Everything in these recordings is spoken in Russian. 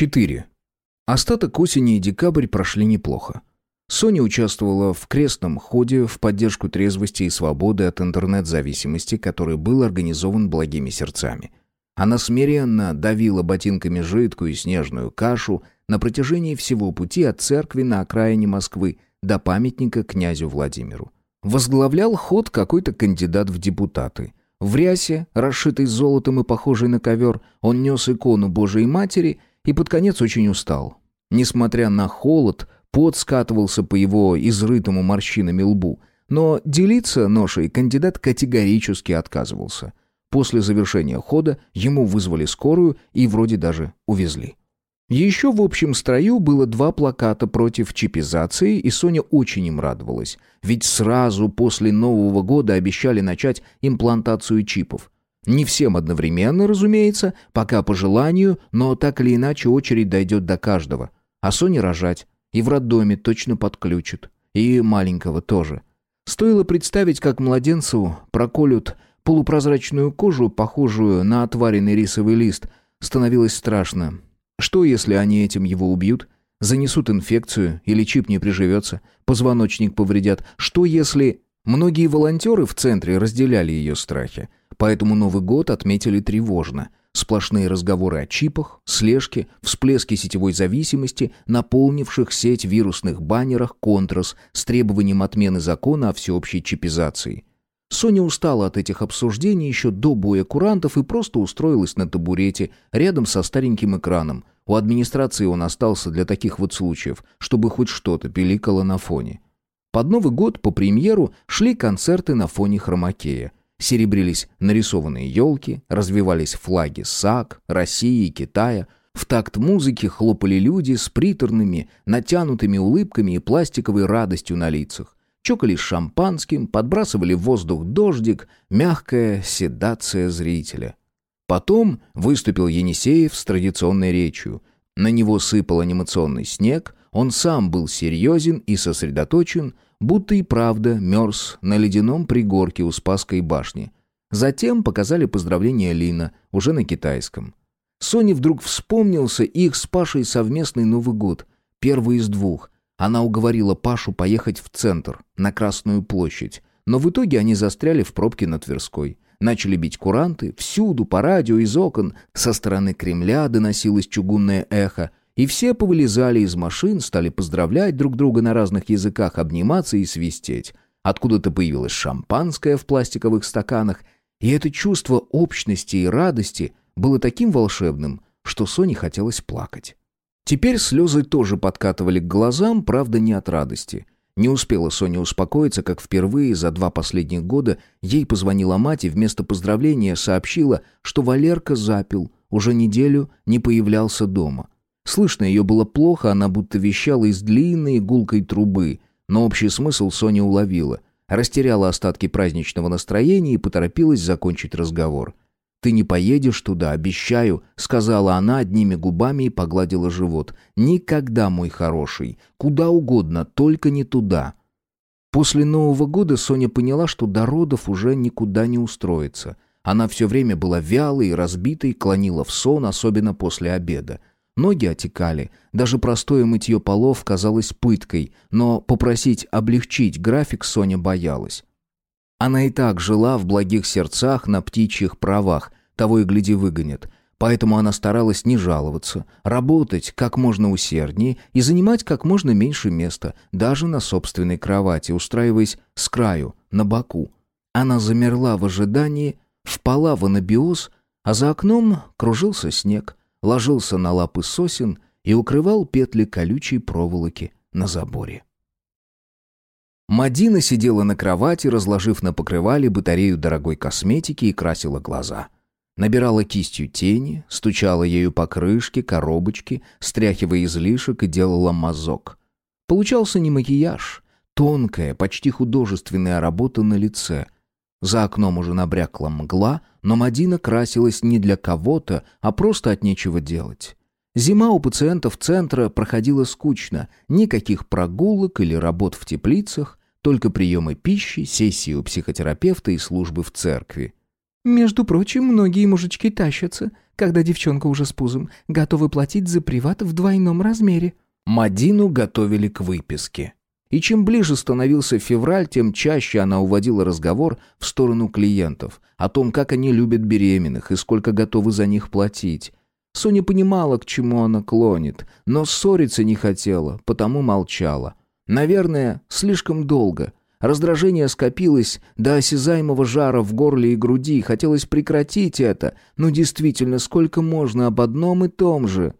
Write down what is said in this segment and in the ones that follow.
4. Остаток осени и декабрь прошли неплохо. Соня участвовала в крестном ходе в поддержку трезвости и свободы от интернет-зависимости, который был организован благими сердцами. Она смиренно давила ботинками жидкую снежную кашу на протяжении всего пути от церкви на окраине Москвы до памятника князю Владимиру. Возглавлял ход какой-то кандидат в депутаты. В рясе, расшитой золотом и похожей на ковер, он нес икону Божией Матери и под конец очень устал. Несмотря на холод, пот скатывался по его изрытому морщинами лбу, но делиться ношей кандидат категорически отказывался. После завершения хода ему вызвали скорую и вроде даже увезли. Еще в общем строю было два плаката против чипизации, и Соня очень им радовалась. Ведь сразу после Нового года обещали начать имплантацию чипов. Не всем одновременно, разумеется, пока по желанию, но так или иначе очередь дойдет до каждого. А Соне рожать. И в роддоме точно подключат. И маленького тоже. Стоило представить, как младенцу проколют полупрозрачную кожу, похожую на отваренный рисовый лист, становилось страшно. Что, если они этим его убьют? Занесут инфекцию или чип не приживется, позвоночник повредят. Что, если... Многие волонтеры в центре разделяли ее страхи, поэтому Новый год отметили тревожно. Сплошные разговоры о чипах, слежке, всплески сетевой зависимости, наполнивших сеть вирусных баннерах «Контрас» с требованием отмены закона о всеобщей чипизации. Соня устала от этих обсуждений еще до боя курантов и просто устроилась на табурете рядом со стареньким экраном. У администрации он остался для таких вот случаев, чтобы хоть что-то пиликало на фоне. Под Новый год по премьеру шли концерты на фоне хромакея. Серебрились нарисованные елки, развивались флаги САК, России и Китая. В такт музыки хлопали люди с приторными, натянутыми улыбками и пластиковой радостью на лицах чокались шампанским, подбрасывали в воздух дождик, мягкая седация зрителя. Потом выступил Енисеев с традиционной речью. На него сыпал анимационный снег, он сам был серьезен и сосредоточен, будто и правда мерз на ледяном пригорке у Спасской башни. Затем показали поздравления Лина, уже на китайском. Соне вдруг вспомнился их с Пашей совместный Новый год, первый из двух, она уговорила Пашу поехать в центр, на Красную площадь, но в итоге они застряли в пробке на Тверской. Начали бить куранты, всюду, по радио, из окон, со стороны Кремля доносилось чугунное эхо, и все повылезали из машин, стали поздравлять друг друга на разных языках, обниматься и свистеть. Откуда-то появилось шампанское в пластиковых стаканах, и это чувство общности и радости было таким волшебным, что Соне хотелось плакать. Теперь слезы тоже подкатывали к глазам, правда, не от радости. Не успела Соня успокоиться, как впервые за два последних года ей позвонила мать и вместо поздравления сообщила, что Валерка запил, уже неделю не появлялся дома. Слышно ее было плохо, она будто вещала из длинной гулкой трубы, но общий смысл Соня уловила. Растеряла остатки праздничного настроения и поторопилась закончить разговор. «Ты не поедешь туда, обещаю», — сказала она одними губами и погладила живот. «Никогда, мой хороший. Куда угодно, только не туда». После Нового года Соня поняла, что до родов уже никуда не устроится. Она все время была вялой и разбитой, клонила в сон, особенно после обеда. Ноги отекали, даже простое мытье полов казалось пыткой, но попросить облегчить график Соня боялась. Она и так жила в благих сердцах на птичьих правах, того и гляди выгонят. Поэтому она старалась не жаловаться, работать как можно усерднее и занимать как можно меньше места, даже на собственной кровати, устраиваясь с краю, на боку. Она замерла в ожидании, впала в анабиоз, а за окном кружился снег, ложился на лапы сосен и укрывал петли колючей проволоки на заборе. Мадина сидела на кровати, разложив на покрывале батарею дорогой косметики и красила глаза. Набирала кистью тени, стучала ею по крышке, коробочке, стряхивая излишек и делала мазок. Получался не макияж, тонкая, почти художественная работа на лице. За окном уже набрякла мгла, но Мадина красилась не для кого-то, а просто от нечего делать. Зима у пациентов центра проходила скучно, никаких прогулок или работ в теплицах, только приемы пищи, сессии у психотерапевта и службы в церкви. «Между прочим, многие мужички тащатся, когда девчонка уже с пузом, готовы платить за приват в двойном размере». Мадину готовили к выписке. И чем ближе становился февраль, тем чаще она уводила разговор в сторону клиентов, о том, как они любят беременных и сколько готовы за них платить. Соня понимала, к чему она клонит, но ссориться не хотела, потому молчала. Наверное, слишком долго. Раздражение скопилось до осязаемого жара в горле и груди, хотелось прекратить это, но действительно, сколько можно об одном и том же?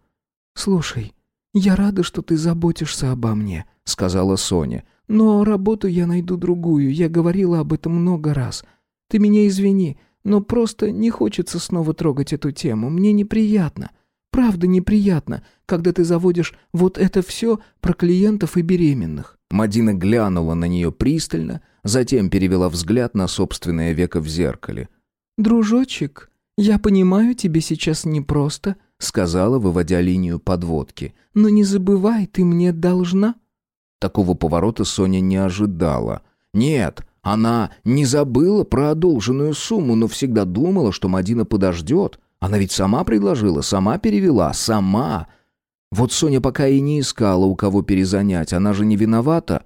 «Слушай, я рада, что ты заботишься обо мне», — сказала Соня. «Но работу я найду другую, я говорила об этом много раз. Ты меня извини, но просто не хочется снова трогать эту тему, мне неприятно». Правда неприятно, когда ты заводишь вот это все про клиентов и беременных». Мадина глянула на нее пристально, затем перевела взгляд на собственное веко в зеркале. «Дружочек, я понимаю, тебе сейчас непросто», — сказала, выводя линию подводки. «Но не забывай, ты мне должна». Такого поворота Соня не ожидала. Нет, она не забыла про одолженную сумму, но всегда думала, что Мадина подождет. Она ведь сама предложила, сама перевела, сама. Вот Соня пока и не искала, у кого перезанять, она же не виновата.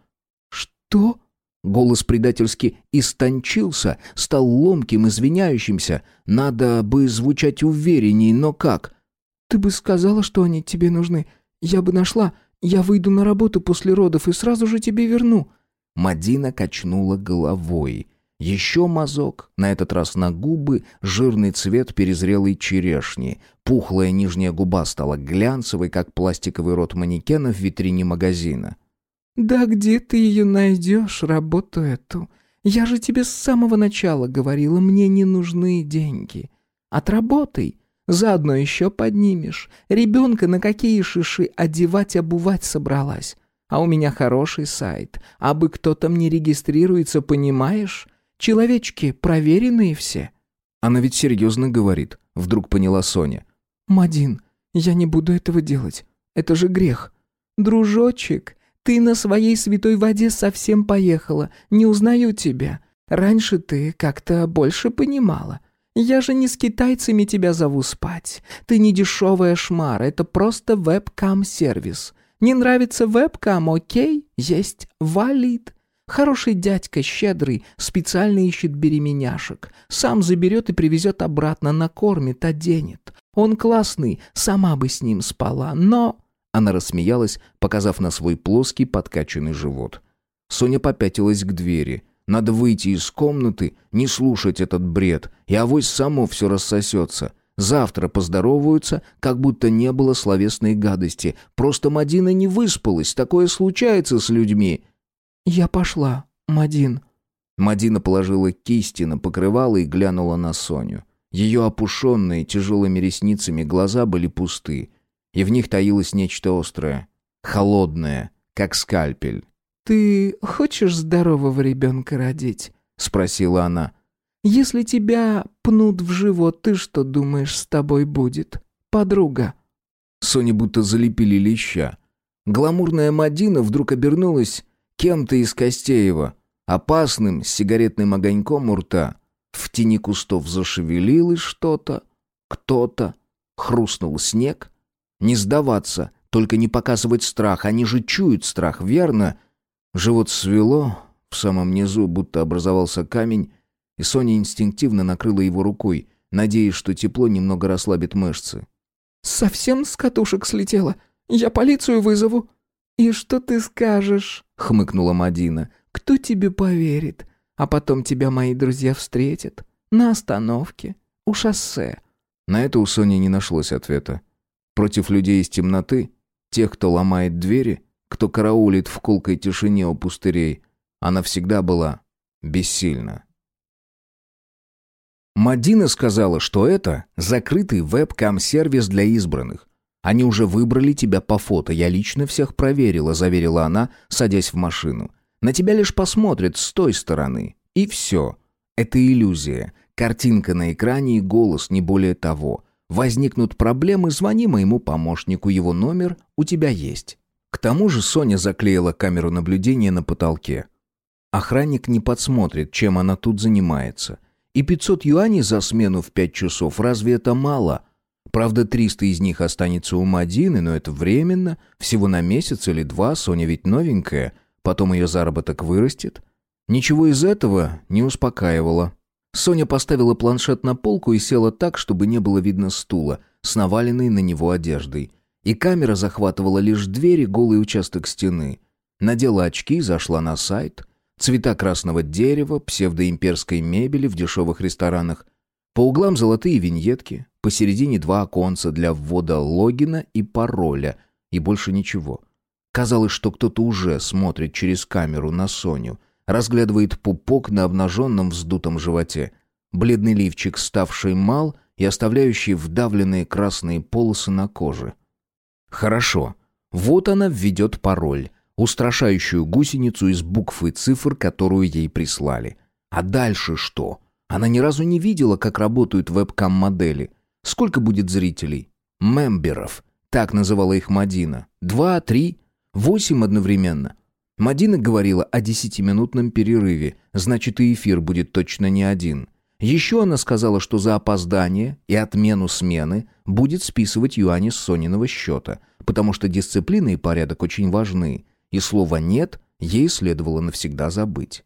«Что?» Голос предательски истончился, стал ломким, извиняющимся. Надо бы звучать уверенней, но как? «Ты бы сказала, что они тебе нужны. Я бы нашла. Я выйду на работу после родов и сразу же тебе верну». Мадина качнула головой. Еще мазок, на этот раз на губы, жирный цвет перезрелой черешни. Пухлая нижняя губа стала глянцевой, как пластиковый рот манекена в витрине магазина. «Да где ты ее найдешь, работу эту? Я же тебе с самого начала говорила, мне не нужны деньги. Отработай, Заодно еще поднимешь. Ребенка на какие шиши одевать-обувать собралась? А у меня хороший сайт. А бы кто там не регистрируется, понимаешь? Человечки проверенные все». «Она ведь серьезно говорит», — вдруг поняла Соня. «Мадин, я не буду этого делать. Это же грех. Дружочек, ты на своей святой воде совсем поехала. Не узнаю тебя. Раньше ты как-то больше понимала. Я же не с китайцами тебя зову спать. Ты не дешевая шмара, это просто вебкам-сервис. Не нравится вебкам, окей? Есть валид. Хороший дядька, щедрый, специально ищет беременяшек. Сам заберет и привезет обратно, накормит, оденет. Он классный, сама бы с ним спала, но...» Она рассмеялась, показав на свой плоский подкачанный живот. Соня попятилась к двери. Надо выйти из комнаты, не слушать этот бред, и авось само все рассосется. Завтра поздороваются, как будто не было словесной гадости. Просто Мадина не выспалась, такое случается с людьми. «Я пошла, Мадин». Мадина положила кисти на покрывало и глянула на Соню. Ее опушенные тяжелыми ресницами глаза были пусты, и в них таилось нечто острое, холодное, как скальпель. «Ты хочешь здорового ребенка родить?» — спросила она. «Если тебя пнут в живот, ты что думаешь, с тобой будет? Подруга?» Соня будто залепили леща. Гламурная Мадина вдруг обернулась кем-то из Костеева, опасным, с сигаретным огоньком у рта. В тени кустов зашевелилось что-то, кто-то. Хрустнул снег. Не сдаваться, только не показывать страх. Они же чуют страх, верно? Живот свело, в самом низу будто образовался камень, и Соня инстинктивно накрыла его рукой, надеясь, что тепло немного расслабит мышцы. «Совсем с катушек слетела? Я полицию вызову». «И что ты скажешь?» — хмыкнула Мадина. «Кто тебе поверит? А потом тебя мои друзья встретят. На остановке, у шоссе». На это у Сони не нашлось ответа. Против людей из темноты, тех, кто ломает двери, кто караулит в колкой тишине у пустырей, она всегда была бессильна. Мадина сказала, что это закрытый вебкам-сервис для избранных. Они уже выбрали тебя по фото, я лично всех проверила, заверила она, садясь в машину. На тебя лишь посмотрят с той стороны. И все. Это иллюзия. Картинка на экране и голос, не более того. Возникнут проблемы, звони моему помощнику, его номер у тебя есть. К тому же Соня заклеила камеру наблюдения на потолке. Охранник не подсмотрит, чем она тут занимается. И 500 юаней за смену в 5 часов, разве это мало? Правда, 300 из них останется у Мадины, но это временно, всего на месяц или два, Соня ведь новенькая, потом ее заработок вырастет. Ничего из этого не успокаивало. Соня поставила планшет на полку и села так, чтобы не было видно стула, с наваленной на него одеждой. И камера захватывала лишь двери, голый участок стены. Надела очки, зашла на сайт. Цвета красного дерева, псевдоимперской мебели в дешевых ресторанах. По углам золотые виньетки, посередине два оконца для ввода логина и пароля, и больше ничего. Казалось, что кто-то уже смотрит через камеру на Соню, разглядывает пупок на обнаженном вздутом животе, бледный лифчик, ставший мал и оставляющий вдавленные красные полосы на коже. Хорошо, вот она введет пароль, устрашающую гусеницу из букв и цифр, которую ей прислали. А дальше что? Она ни разу не видела, как работают вебкам-модели. Сколько будет зрителей? Мемберов. Так называла их Мадина. Два, три, восемь одновременно. Мадина говорила о десятиминутном перерыве, значит и эфир будет точно не один. Еще она сказала, что за опоздание и отмену смены будет списывать юани с Сониного счета, потому что дисциплина и порядок очень важны, и слова «нет» ей следовало навсегда забыть.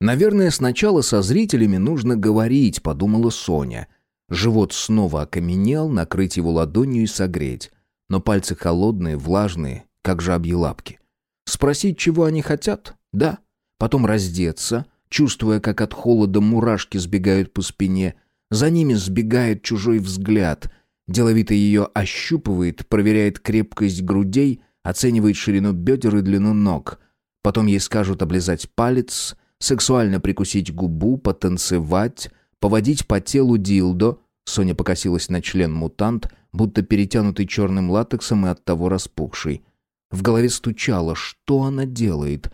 «Наверное, сначала со зрителями нужно говорить», — подумала Соня. Живот снова окаменел, накрыть его ладонью и согреть. Но пальцы холодные, влажные, как жабьи лапки. Спросить, чего они хотят? Да. Потом раздеться, чувствуя, как от холода мурашки сбегают по спине. За ними сбегает чужой взгляд. Деловито ее ощупывает, проверяет крепкость грудей, оценивает ширину бедер и длину ног. Потом ей скажут облизать палец, сексуально прикусить губу, потанцевать, поводить по телу дилдо. Соня покосилась на член мутант, будто перетянутый черным латексом и оттого распухший. В голове стучало, что она делает.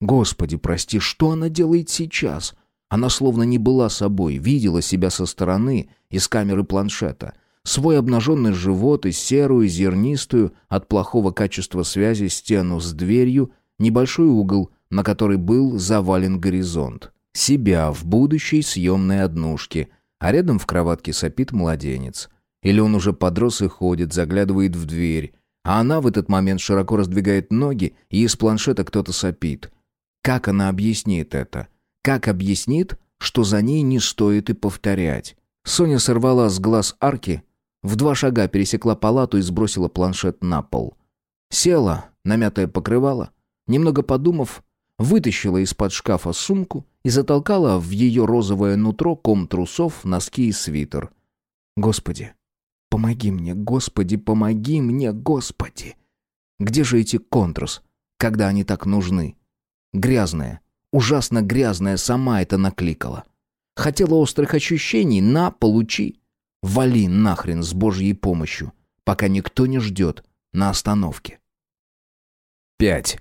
Господи, прости, что она делает сейчас? Она словно не была собой, видела себя со стороны, из камеры планшета. Свой обнаженный живот и серую, зернистую, от плохого качества связи стену с дверью, небольшой угол, на который был завален горизонт. Себя в будущей съемной однушке, а рядом в кроватке сопит младенец. Или он уже подрос и ходит, заглядывает в дверь, а она в этот момент широко раздвигает ноги, и из планшета кто-то сопит. Как она объяснит это? Как объяснит, что за ней не стоит и повторять? Соня сорвала с глаз арки, в два шага пересекла палату и сбросила планшет на пол. Села, намятое покрывало, немного подумав, вытащила из-под шкафа сумку и затолкала в ее розовое нутро ком трусов, носки и свитер. Господи, Помоги мне, Господи, помоги мне, Господи. Где же эти контрас, когда они так нужны? Грязная, ужасно грязная сама это накликала. Хотела острых ощущений, на, получи. Вали нахрен с Божьей помощью, пока никто не ждет на остановке. 5.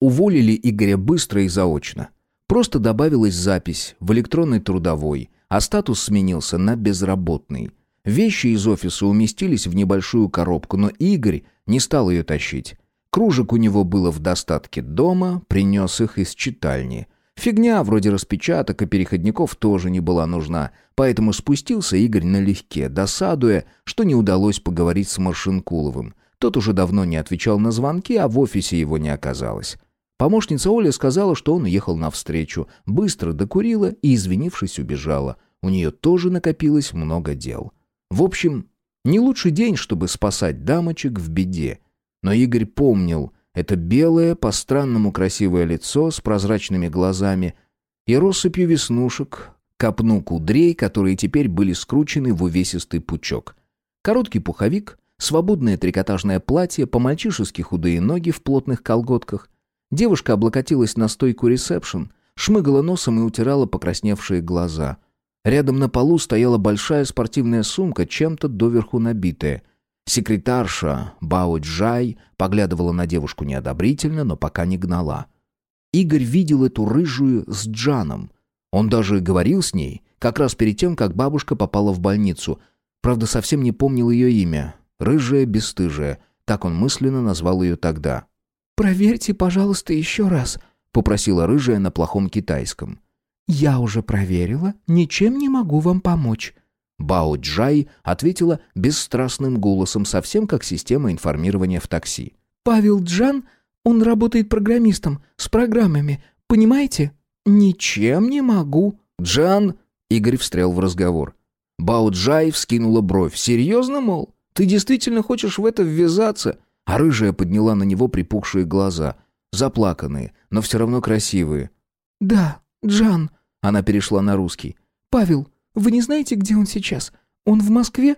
Уволили Игоря быстро и заочно. Просто добавилась запись в электронной трудовой, а статус сменился на безработный. Вещи из офиса уместились в небольшую коробку, но Игорь не стал ее тащить. Кружек у него было в достатке дома, принес их из читальни. Фигня вроде распечаток и переходников тоже не была нужна, поэтому спустился Игорь налегке, досадуя, что не удалось поговорить с Маршинкуловым. Тот уже давно не отвечал на звонки, а в офисе его не оказалось. Помощница Оля сказала, что он уехал навстречу, быстро докурила и, извинившись, убежала. У нее тоже накопилось много дел. В общем, не лучший день, чтобы спасать дамочек в беде. Но Игорь помнил это белое, по-странному красивое лицо с прозрачными глазами и россыпью веснушек, копну кудрей, которые теперь были скручены в увесистый пучок. Короткий пуховик, свободное трикотажное платье, по-мальчишески худые ноги в плотных колготках. Девушка облокотилась на стойку ресепшн, шмыгала носом и утирала покрасневшие глаза — Рядом на полу стояла большая спортивная сумка, чем-то доверху набитая. Секретарша Бао Джай поглядывала на девушку неодобрительно, но пока не гнала. Игорь видел эту рыжую с Джаном. Он даже говорил с ней, как раз перед тем, как бабушка попала в больницу. Правда, совсем не помнил ее имя. Рыжая бесстыжая. Так он мысленно назвал ее тогда. «Проверьте, пожалуйста, еще раз», — попросила рыжая на плохом китайском. «Я уже проверила, ничем не могу вам помочь». Бао Джай ответила бесстрастным голосом, совсем как система информирования в такси. «Павел Джан, он работает программистом, с программами, понимаете?» «Ничем не могу». «Джан...» — Игорь встрял в разговор. Бао Джай вскинула бровь. «Серьезно, мол? Ты действительно хочешь в это ввязаться?» А рыжая подняла на него припухшие глаза. Заплаканные, но все равно красивые. «Да, Джан...» Она перешла на русский. «Павел, вы не знаете, где он сейчас? Он в Москве?»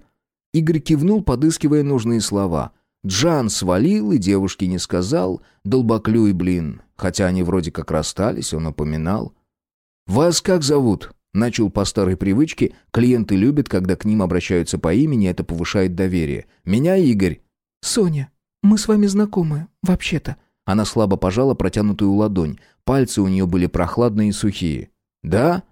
Игорь кивнул, подыскивая нужные слова. Джан свалил и девушке не сказал. Долбоклюй, блин. Хотя они вроде как расстались, он напоминал. «Вас как зовут?» Начал по старой привычке. Клиенты любят, когда к ним обращаются по имени, это повышает доверие. «Меня Игорь». «Соня, мы с вами знакомы, вообще-то». Она слабо пожала протянутую ладонь. Пальцы у нее были прохладные и сухие. «Да?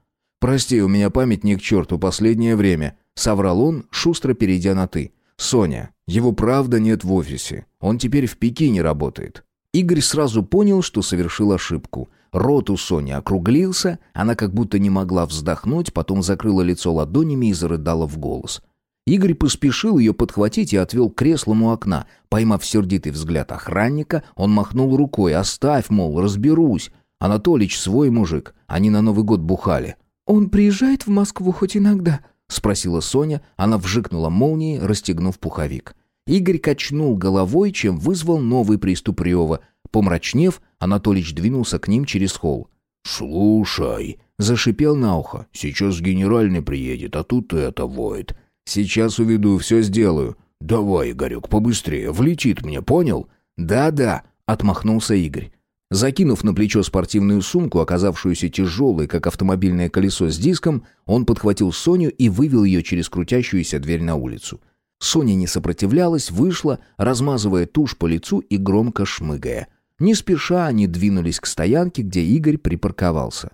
Прости, у меня память не к черту последнее время», — соврал он, шустро перейдя на «ты». «Соня, его правда нет в офисе. Он теперь в Пекине работает». Игорь сразу понял, что совершил ошибку. Рот у Сони округлился, она как будто не могла вздохнуть, потом закрыла лицо ладонями и зарыдала в голос. Игорь поспешил ее подхватить и отвел к креслам у окна. Поймав сердитый взгляд охранника, он махнул рукой. «Оставь, мол, разберусь. Анатолич свой мужик. Они на Новый год бухали». «Он приезжает в Москву хоть иногда?» — спросила Соня. Она вжикнула молнией, расстегнув пуховик. Игорь качнул головой, чем вызвал новый приступ рева. Помрачнев, Анатолич двинулся к ним через холл. «Слушай», — зашипел на ухо, — «сейчас генеральный приедет, а тут это воет. Сейчас уведу, все сделаю. Давай, Игорек, побыстрее, влетит мне, понял?» «Да-да», — отмахнулся Игорь. Закинув на плечо спортивную сумку, оказавшуюся тяжелой, как автомобильное колесо с диском, он подхватил Соню и вывел ее через крутящуюся дверь на улицу. Соня не сопротивлялась, вышла, размазывая тушь по лицу и громко шмыгая. Не спеша они двинулись к стоянке, где Игорь припарковался.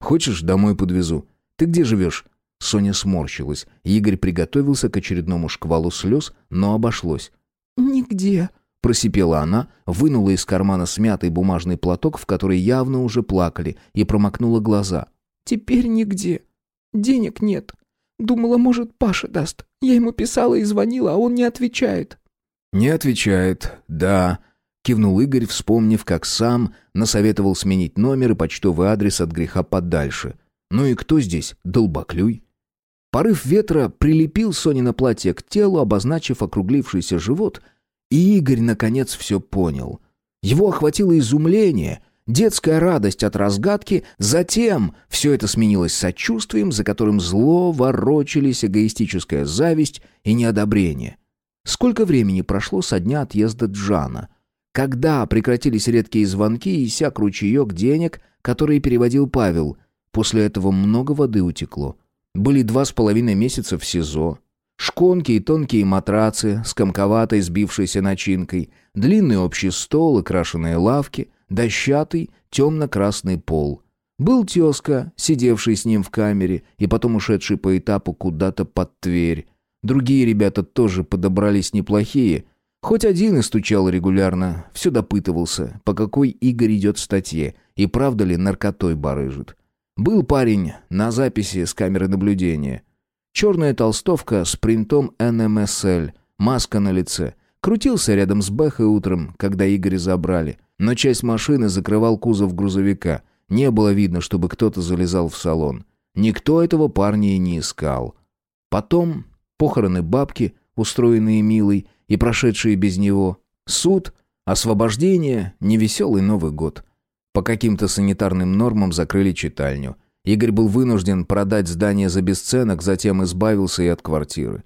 «Хочешь, домой подвезу? Ты где живешь?» Соня сморщилась. Игорь приготовился к очередному шквалу слез, но обошлось. «Нигде», Просипела она, вынула из кармана смятый бумажный платок, в который явно уже плакали, и промокнула глаза. «Теперь нигде. Денег нет. Думала, может, Паша даст. Я ему писала и звонила, а он не отвечает». «Не отвечает, да», — кивнул Игорь, вспомнив, как сам насоветовал сменить номер и почтовый адрес от греха подальше. «Ну и кто здесь? Долбоклюй?» Порыв ветра прилепил Соне платье к телу, обозначив округлившийся живот — и Игорь, наконец, все понял. Его охватило изумление, детская радость от разгадки, затем все это сменилось сочувствием, за которым зло ворочались эгоистическая зависть и неодобрение. Сколько времени прошло со дня отъезда Джана? Когда прекратились редкие звонки и иссяк ручеек денег, которые переводил Павел? После этого много воды утекло. Были два с половиной месяца в СИЗО. Шконки и тонкие матрацы с комковатой сбившейся начинкой, длинный общий стол и крашеные лавки, дощатый темно-красный пол. Был тезка, сидевший с ним в камере и потом ушедший по этапу куда-то под Тверь. Другие ребята тоже подобрались неплохие. Хоть один и стучал регулярно, все допытывался, по какой Игорь идет статье и правда ли наркотой барыжит. Был парень на записи с камеры наблюдения — Черная толстовка с принтом НМСЛ, маска на лице. Крутился рядом с Бэхой утром, когда Игоря забрали. Но часть машины закрывал кузов грузовика. Не было видно, чтобы кто-то залезал в салон. Никто этого парня и не искал. Потом похороны бабки, устроенные Милой и прошедшие без него. Суд, освобождение, невеселый Новый год. По каким-то санитарным нормам закрыли читальню. Игорь был вынужден продать здание за бесценок, затем избавился и от квартиры.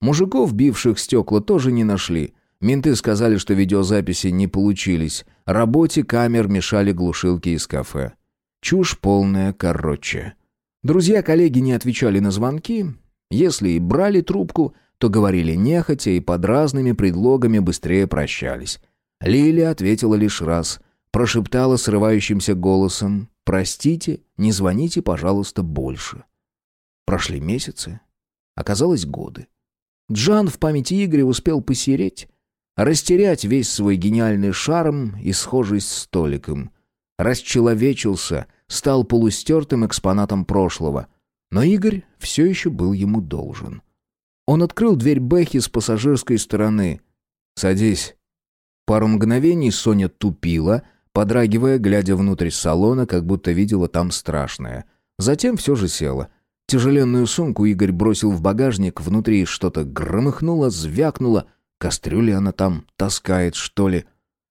Мужиков, бивших стекла, тоже не нашли. Менты сказали, что видеозаписи не получились. Работе камер мешали глушилки из кафе. Чушь полная, короче. Друзья-коллеги не отвечали на звонки. Если и брали трубку, то говорили нехотя и под разными предлогами быстрее прощались. Лилия ответила лишь раз. Прошептала срывающимся голосом Простите, не звоните, пожалуйста, больше. Прошли месяцы. Оказалось, годы. Джан в памяти Игоря успел посереть, растерять весь свой гениальный шарм и схожесть с столиком. Расчеловечился, стал полустертым экспонатом прошлого. Но Игорь все еще был ему должен. Он открыл дверь Бэхи с пассажирской стороны. «Садись». Пару мгновений Соня тупила, подрагивая, глядя внутрь салона, как будто видела там страшное. Затем все же села. Тяжеленную сумку Игорь бросил в багажник, внутри что-то громыхнуло, звякнуло. Кастрюли она там таскает, что ли?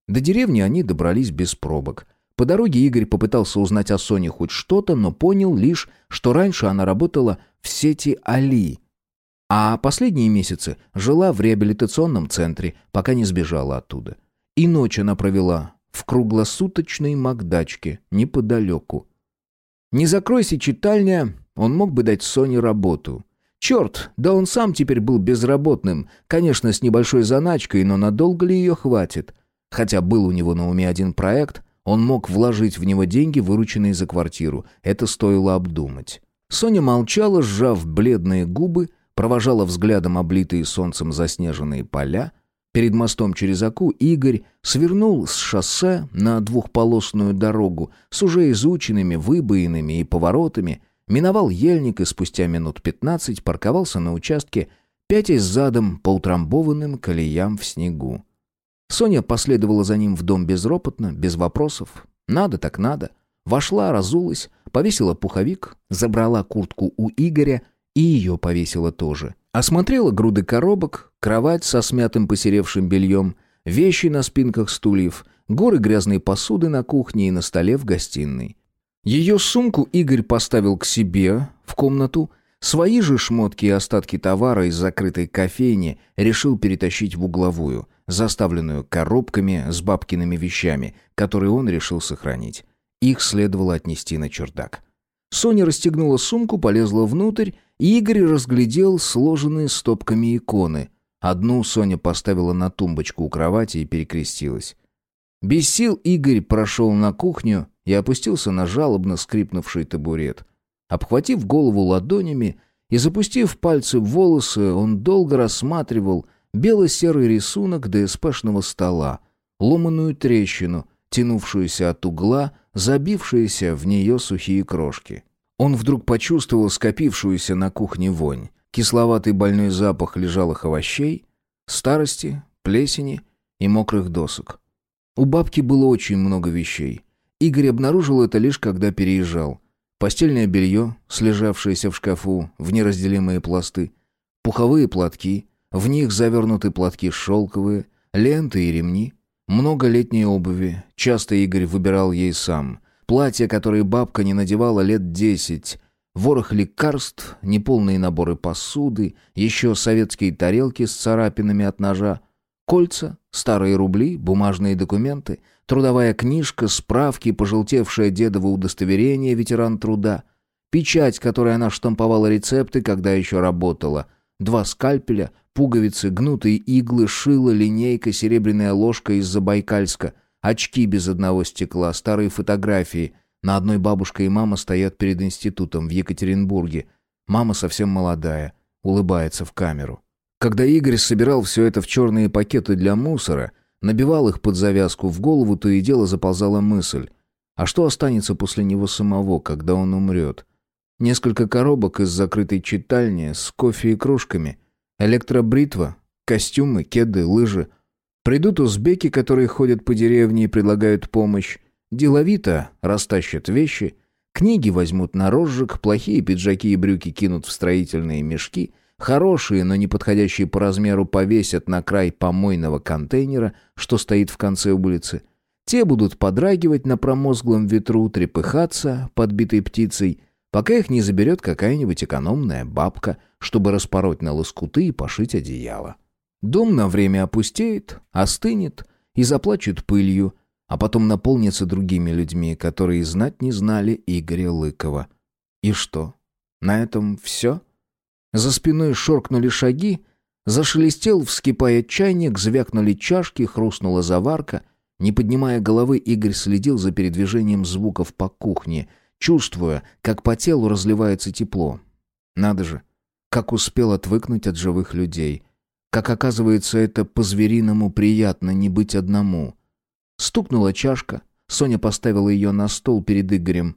До деревни они добрались без пробок. По дороге Игорь попытался узнать о Соне хоть что-то, но понял лишь, что раньше она работала в сети «Али», а последние месяцы жила в реабилитационном центре, пока не сбежала оттуда. И ночь она провела в круглосуточной Макдачке, неподалеку. Не закройся читальня, он мог бы дать Соне работу. Черт, да он сам теперь был безработным, конечно, с небольшой заначкой, но надолго ли ее хватит? Хотя был у него на уме один проект, он мог вложить в него деньги, вырученные за квартиру. Это стоило обдумать. Соня молчала, сжав бледные губы, провожала взглядом облитые солнцем заснеженные поля. Перед мостом через Аку Игорь свернул с шоссе на двухполосную дорогу с уже изученными выбоинами и поворотами, миновал ельник и спустя минут пятнадцать парковался на участке, пятясь задом по утрамбованным колеям в снегу. Соня последовала за ним в дом безропотно, без вопросов. Надо так надо. Вошла, разулась, повесила пуховик, забрала куртку у Игоря и ее повесила тоже. Осмотрела груды коробок, кровать со смятым посеревшим бельем, вещи на спинках стульев, горы грязной посуды на кухне и на столе в гостиной. Ее сумку Игорь поставил к себе в комнату, свои же шмотки и остатки товара из закрытой кофейни решил перетащить в угловую, заставленную коробками с бабкиными вещами, которые он решил сохранить. Их следовало отнести на чердак. Соня расстегнула сумку, полезла внутрь, Игорь разглядел сложенные стопками иконы. Одну Соня поставила на тумбочку у кровати и перекрестилась. Без сил Игорь прошел на кухню и опустился на жалобно скрипнувший табурет. Обхватив голову ладонями и запустив пальцы в волосы, он долго рассматривал бело-серый рисунок ДСПшного стола, ломаную трещину, тянувшуюся от угла забившиеся в нее сухие крошки. Он вдруг почувствовал скопившуюся на кухне вонь. Кисловатый больной запах лежалых овощей, старости, плесени и мокрых досок. У бабки было очень много вещей. Игорь обнаружил это лишь когда переезжал. Постельное белье, слежавшееся в шкафу в неразделимые пласты, пуховые платки, в них завернуты платки шелковые, ленты и ремни, много летней обуви, часто Игорь выбирал ей сам. Платья, которые бабка не надевала лет десять. Ворох лекарств, неполные наборы посуды, еще советские тарелки с царапинами от ножа. Кольца, старые рубли, бумажные документы, трудовая книжка, справки, пожелтевшее дедово удостоверение ветеран труда, печать, которой она штамповала рецепты, когда еще работала, два скальпеля, Пуговицы, гнутые иглы, шило, линейка, серебряная ложка из Забайкальска, очки без одного стекла, старые фотографии. На одной бабушка и мама стоят перед институтом в Екатеринбурге. Мама совсем молодая, улыбается в камеру. Когда Игорь собирал все это в черные пакеты для мусора, набивал их под завязку, в голову то и дело заползала мысль. А что останется после него самого, когда он умрет? Несколько коробок из закрытой читальни с кофе и кружками — Электробритва, костюмы, кеды, лыжи. Придут узбеки, которые ходят по деревне и предлагают помощь. Деловито растащат вещи. Книги возьмут на розжиг, плохие пиджаки и брюки кинут в строительные мешки. Хорошие, но не подходящие по размеру повесят на край помойного контейнера, что стоит в конце улицы. Те будут подрагивать на промозглом ветру, трепыхаться, подбитой птицей, пока их не заберет какая-нибудь экономная бабка – чтобы распороть на лоскуты и пошить одеяло. Дом на время опустеет, остынет и заплачет пылью, а потом наполнится другими людьми, которые знать не знали Игоря Лыкова. И что? На этом все? За спиной шоркнули шаги, зашелестел, вскипая чайник, звякнули чашки, хрустнула заварка. Не поднимая головы, Игорь следил за передвижением звуков по кухне, чувствуя, как по телу разливается тепло. Надо же, как успел отвыкнуть от живых людей. Как оказывается, это по-звериному приятно не быть одному. Стукнула чашка. Соня поставила ее на стол перед Игорем.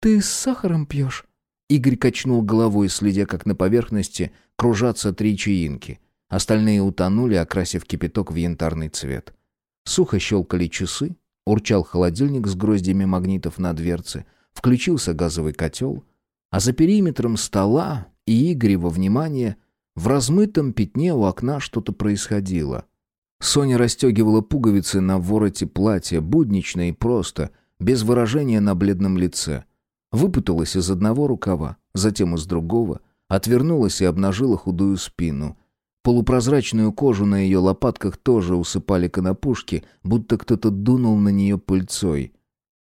«Ты с сахаром пьешь?» Игорь качнул головой, следя, как на поверхности кружатся три чаинки. Остальные утонули, окрасив кипяток в янтарный цвет. Сухо щелкали часы, урчал холодильник с гроздями магнитов на дверце, включился газовый котел, а за периметром стола и Игорева внимание в размытом пятне у окна что-то происходило. Соня расстегивала пуговицы на вороте платья, буднично и просто, без выражения на бледном лице. Выпуталась из одного рукава, затем из другого, отвернулась и обнажила худую спину. Полупрозрачную кожу на ее лопатках тоже усыпали конопушки, будто кто-то дунул на нее пыльцой.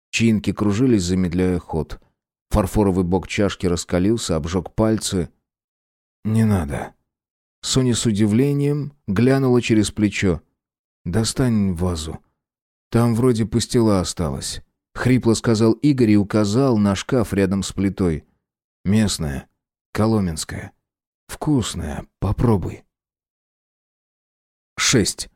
Чинки кружились, замедляя ход. Фарфоровый бок чашки раскалился, обжег пальцы. «Не надо», Соня с удивлением глянула через плечо. «Достань вазу. Там вроде пастила осталась», — хрипло сказал Игорь и указал на шкаф рядом с плитой. «Местная, коломенская. Вкусная, попробуй». Шесть.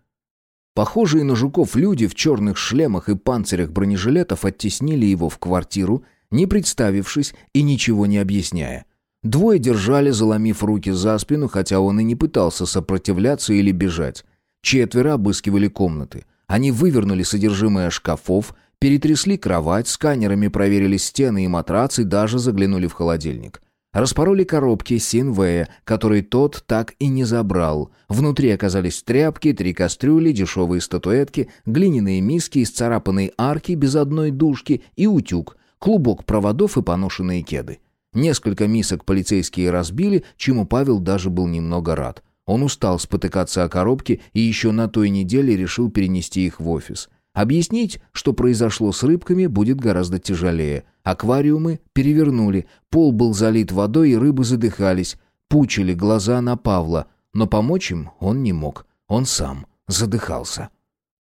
Похожие на жуков люди в черных шлемах и панцирях бронежилетов оттеснили его в квартиру, не представившись и ничего не объясняя. Двое держали, заломив руки за спину, хотя он и не пытался сопротивляться или бежать. Четверо обыскивали комнаты. Они вывернули содержимое шкафов, перетрясли кровать, сканерами проверили стены и матрацы, даже заглянули в холодильник. Распороли коробки Синвея, которые тот так и не забрал. Внутри оказались тряпки, три кастрюли, дешевые статуэтки, глиняные миски, исцарапанные арки без одной дужки и утюг, клубок проводов и поношенные кеды. Несколько мисок полицейские разбили, чему Павел даже был немного рад. Он устал спотыкаться о коробке и еще на той неделе решил перенести их в офис. Объяснить, что произошло с рыбками, будет гораздо тяжелее. Аквариумы перевернули, пол был залит водой и рыбы задыхались, пучили глаза на Павла, но помочь им он не мог. Он сам задыхался.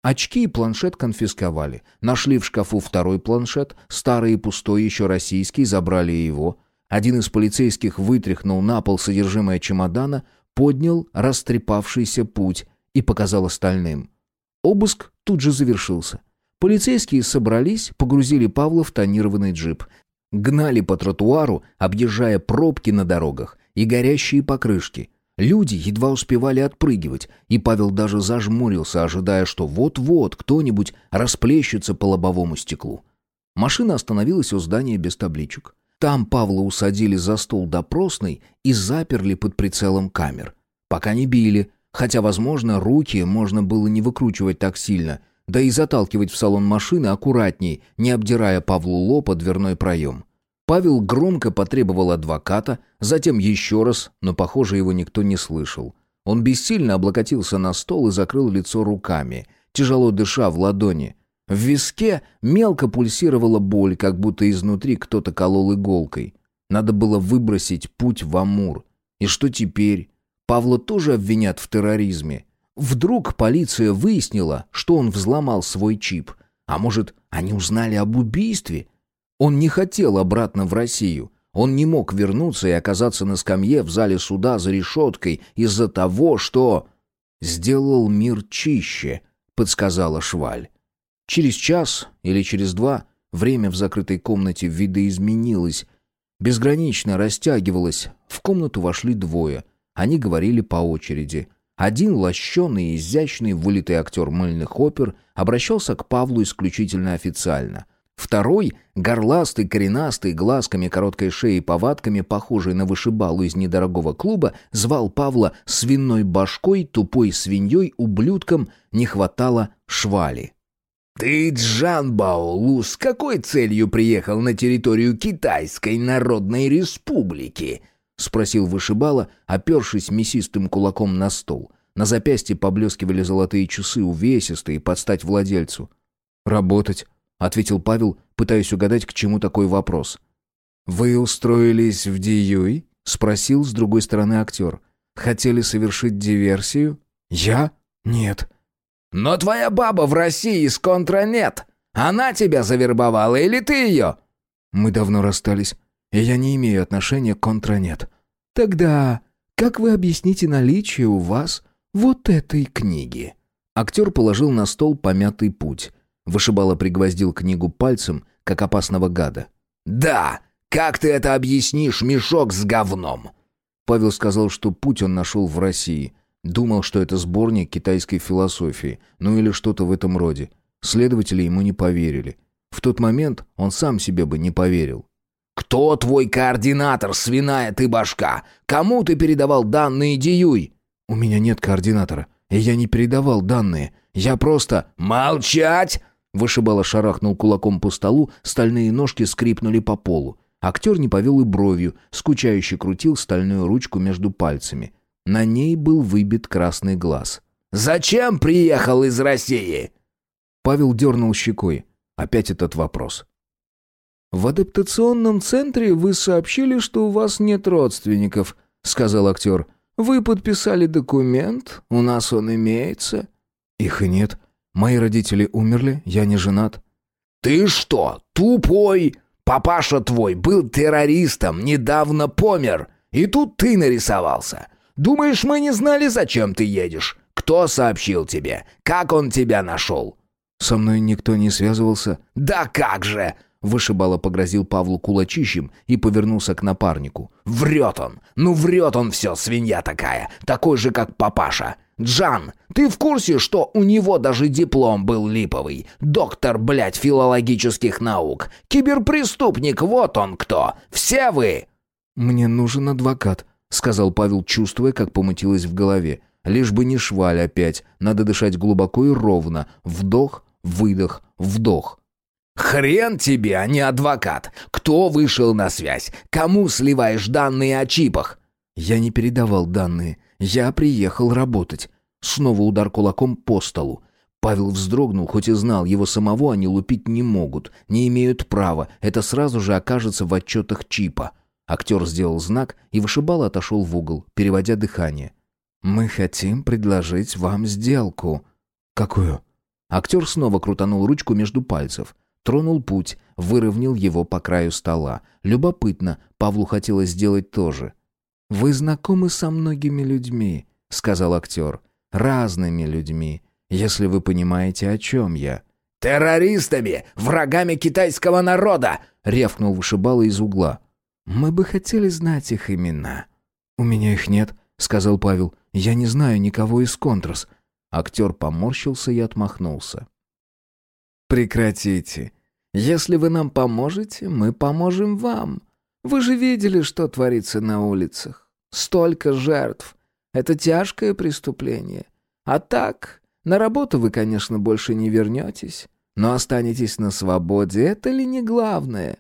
Очки и планшет конфисковали. Нашли в шкафу второй планшет, старый и пустой, еще российский, забрали его. Один из полицейских вытряхнул на пол содержимое чемодана, поднял растрепавшийся путь и показал остальным. Обыск тут же завершился. Полицейские собрались, погрузили Павла в тонированный джип. Гнали по тротуару, объезжая пробки на дорогах и горящие покрышки. Люди едва успевали отпрыгивать, и Павел даже зажмурился, ожидая, что вот-вот кто-нибудь расплещется по лобовому стеклу. Машина остановилась у здания без табличек. Там Павла усадили за стол допросной и заперли под прицелом камер. Пока не били, хотя, возможно, руки можно было не выкручивать так сильно, да и заталкивать в салон машины аккуратней, не обдирая Павлу лоб о дверной проем. Павел громко потребовал адвоката, затем еще раз, но, похоже, его никто не слышал. Он бессильно облокотился на стол и закрыл лицо руками, тяжело дыша в ладони. В виске мелко пульсировала боль, как будто изнутри кто-то колол иголкой. Надо было выбросить путь в Амур. И что теперь? Павла тоже обвинят в терроризме. Вдруг полиция выяснила, что он взломал свой чип. А может, они узнали об убийстве? Он не хотел обратно в Россию. Он не мог вернуться и оказаться на скамье в зале суда за решеткой из-за того, что... «Сделал мир чище», — подсказала Шваль. Через час или через два время в закрытой комнате видоизменилось, безгранично растягивалось. В комнату вошли двое. Они говорили по очереди. Один лощеный и изящный, вылитый актер мыльных опер, обращался к Павлу исключительно официально. Второй, горластый, коренастый, глазками, короткой шеей и повадками, похожий на вышибалу из недорогого клуба, звал Павла свиной башкой, тупой свиньей, ублюдком, не хватало швали. «Ты, Джан Баолу, с какой целью приехал на территорию Китайской Народной Республики?» — спросил вышибала, опершись мясистым кулаком на стол. На запястье поблескивали золотые часы, увесистые, под стать владельцу. «Работать», — ответил Павел, пытаясь угадать, к чему такой вопрос. «Вы устроились в Диюй?» — спросил с другой стороны актер. «Хотели совершить диверсию?» «Я? Нет». Но твоя баба в России с контра нет. Она тебя завербовала или ты ее?» «Мы давно расстались, и я не имею отношения к контра нет». «Тогда как вы объясните наличие у вас вот этой книги?» Актер положил на стол помятый путь. Вышибало пригвоздил книгу пальцем, как опасного гада. «Да, Как ты это объяснишь, мешок с говном?» Павел сказал, что путь он нашел в России. Думал, что это сборник китайской философии, ну или что-то в этом роде. Следователи ему не поверили. В тот момент он сам себе бы не поверил. «Кто твой координатор, свиная ты башка? Кому ты передавал данные Диюй?» «У меня нет координатора, и я не передавал данные. Я просто...» «Молчать!» Вышибало шарахнул кулаком по столу, стальные ножки скрипнули по полу. Актер не повел и бровью, скучающе крутил стальную ручку между пальцами. На ней был выбит красный глаз. «Зачем приехал из России?» Павел дернул щекой. Опять этот вопрос. «В адаптационном центре вы сообщили, что у вас нет родственников», — сказал актер. «Вы подписали документ, у нас он имеется». «Их и нет. Мои родители умерли, я не женат». «Ты что, тупой? Папаша твой был террористом, недавно помер, и тут ты нарисовался. Думаешь, мы не знали, зачем ты едешь? Кто сообщил тебе? Как он тебя нашел?» «Со мной никто не связывался». «Да как же!» Вышибало погрозил Павлу кулачищем и повернулся к напарнику. «Врет он! Ну врет он все, свинья такая! Такой же, как папаша! Джан, ты в курсе, что у него даже диплом был липовый? Доктор, блядь, филологических наук! Киберпреступник, вот он кто! Все вы!» «Мне нужен адвокат», — сказал Павел, чувствуя, как помутилось в голове. «Лишь бы не шваль опять. Надо дышать глубоко и ровно. Вдох, выдох, вдох». «Хрен тебе, а не адвокат! Кто вышел на связь? Кому сливаешь данные о чипах?» «Я не передавал данные. Я приехал работать». Снова удар кулаком по столу. Павел вздрогнул, хоть и знал, его самого они лупить не могут, не имеют права, это сразу же окажется в отчетах чипа. Актер сделал знак, и вышибал отошел в угол, переводя дыхание. «Мы хотим предложить вам сделку». «Какую?» Актер снова крутанул ручку между пальцев. Тронул путь, выровнял его по краю стола. Любопытно, Павлу хотелось сделать то же. «Вы знакомы со многими людьми», — сказал актер. «Разными людьми, если вы понимаете, о чем я». «Террористами! Врагами китайского народа!» — ревкнул вышибала из угла. «Мы бы хотели знать их имена». «У меня их нет», — сказал Павел. «Я не знаю никого из Контрас». Актер поморщился и отмахнулся. «Прекратите. Если вы нам поможете, мы поможем вам. Вы же видели, что творится на улицах. Столько жертв. Это тяжкое преступление. А так, на работу вы, конечно, больше не вернетесь, но останетесь на свободе. Это ли не главное?»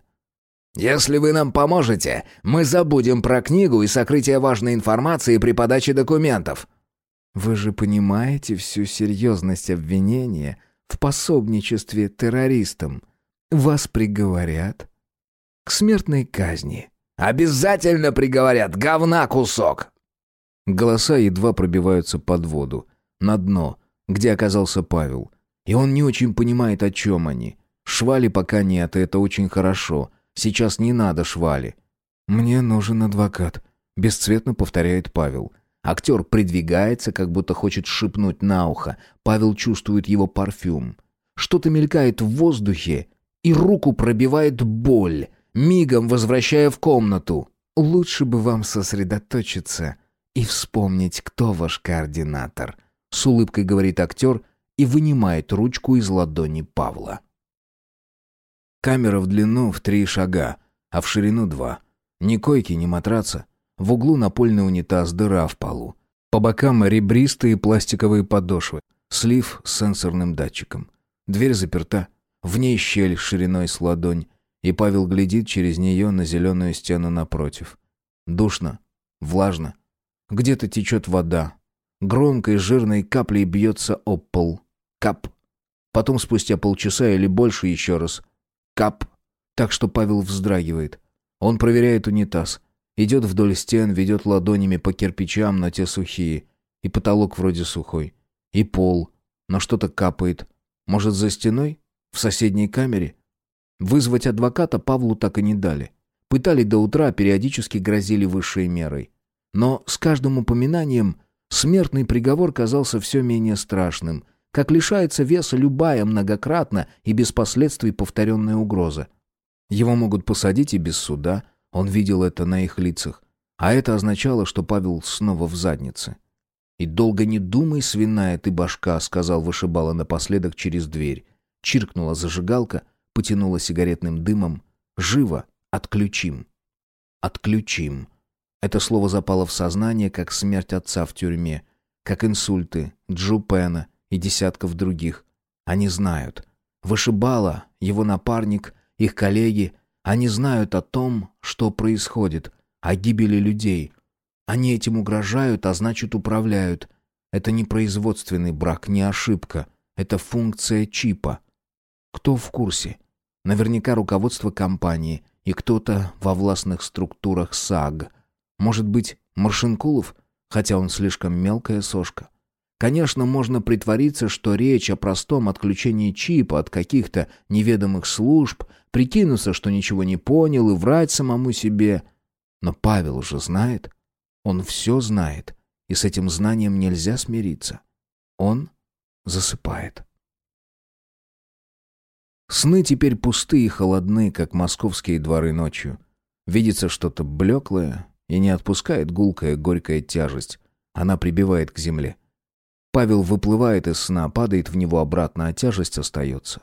«Если вы нам поможете, мы забудем про книгу и сокрытие важной информации при подаче документов». «Вы же понимаете всю серьезность обвинения в пособничестве террористам?» вас приговорят к смертной казни». «Обязательно приговорят, говна кусок!» Голоса едва пробиваются под воду, на дно, где оказался Павел. И он не очень понимает, о чем они. Швали пока нет, и это очень хорошо. Сейчас не надо швали. «Мне нужен адвокат», — бесцветно повторяет Павел. Актер придвигается, как будто хочет шепнуть на ухо. Павел чувствует его парфюм. Что-то мелькает в воздухе, и руку пробивает боль, мигом возвращая в комнату. «Лучше бы вам сосредоточиться и вспомнить, кто ваш координатор», — с улыбкой говорит актер и вынимает ручку из ладони Павла. Камера в длину в три шага, а в ширину два. Ни койки, ни матраца. В углу напольный унитаз, дыра в полу. По бокам ребристые пластиковые подошвы. Слив с сенсорным датчиком. Дверь заперта. В ней щель шириной с ладонь, и Павел глядит через нее на зеленую стену напротив. Душно, влажно. Где-то течет вода. Громкой жирной каплей бьется об пол. Кап. Потом спустя полчаса или больше еще раз. Кап. Так что Павел вздрагивает. Он проверяет унитаз. Идет вдоль стен, ведет ладонями по кирпичам, но те сухие. И потолок вроде сухой. И пол. Но что-то капает. Может, за стеной? В соседней камере? Вызвать адвоката Павлу так и не дали. Пытали до утра, периодически грозили высшей мерой. Но с каждым упоминанием смертный приговор казался все менее страшным, как лишается веса любая многократно и без последствий повторенная угроза. Его могут посадить и без суда, он видел это на их лицах. А это означало, что Павел снова в заднице. «И долго не думай, свиная ты башка», — сказал вышибала напоследок через дверь. Чиркнула зажигалка, потянула сигаретным дымом. «Живо! Отключим!» «Отключим!» Это слово запало в сознание, как смерть отца в тюрьме, как инсульты Джупена и десятков других. Они знают. Вышибала, его напарник, их коллеги, они знают о том, что происходит, о гибели людей. Они этим угрожают, а значит управляют. Это не производственный брак, не ошибка. Это функция чипа. Кто в курсе? Наверняка руководство компании и кто-то во властных структурах САГ. Может быть, Маршинкулов, хотя он слишком мелкая сошка. Конечно, можно притвориться, что речь о простом отключении чипа от каких-то неведомых служб, прикинуться, что ничего не понял и врать самому себе. Но Павел же знает. Он все знает, и с этим знанием нельзя смириться. Он засыпает. Сны теперь пустые и холодны, как московские дворы ночью. Видится что-то блеклое и не отпускает гулкая горькая тяжесть. Она прибивает к земле. Павел выплывает из сна, падает в него обратно, а тяжесть остается.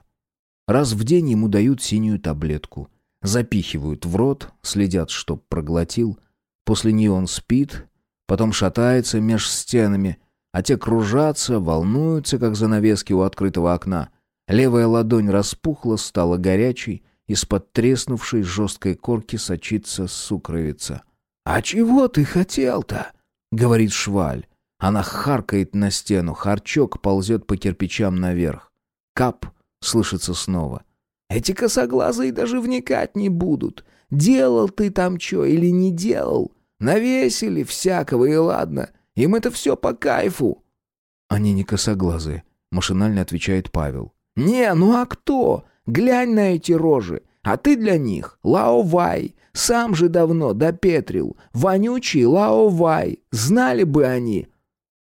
Раз в день ему дают синюю таблетку. Запихивают в рот, следят, чтоб проглотил. После нее он спит, потом шатается меж стенами, а те кружатся, волнуются, как занавески у открытого окна. Левая ладонь распухла, стала горячей, из-под треснувшей жесткой корки сочится сукровица. «А чего ты хотел-то?» — говорит Шваль. Она харкает на стену, харчок ползет по кирпичам наверх. Кап слышится снова. «Эти косоглазые даже вникать не будут. Делал ты там что или не делал? Навесили всякого, и ладно. Им это все по кайфу». «Они не косоглазые», — машинально отвечает Павел. «Не, ну а кто? Глянь на эти рожи. А ты для них Лао-Вай. Сам же давно допетрил. Вонючий Лао-Вай. Знали бы они,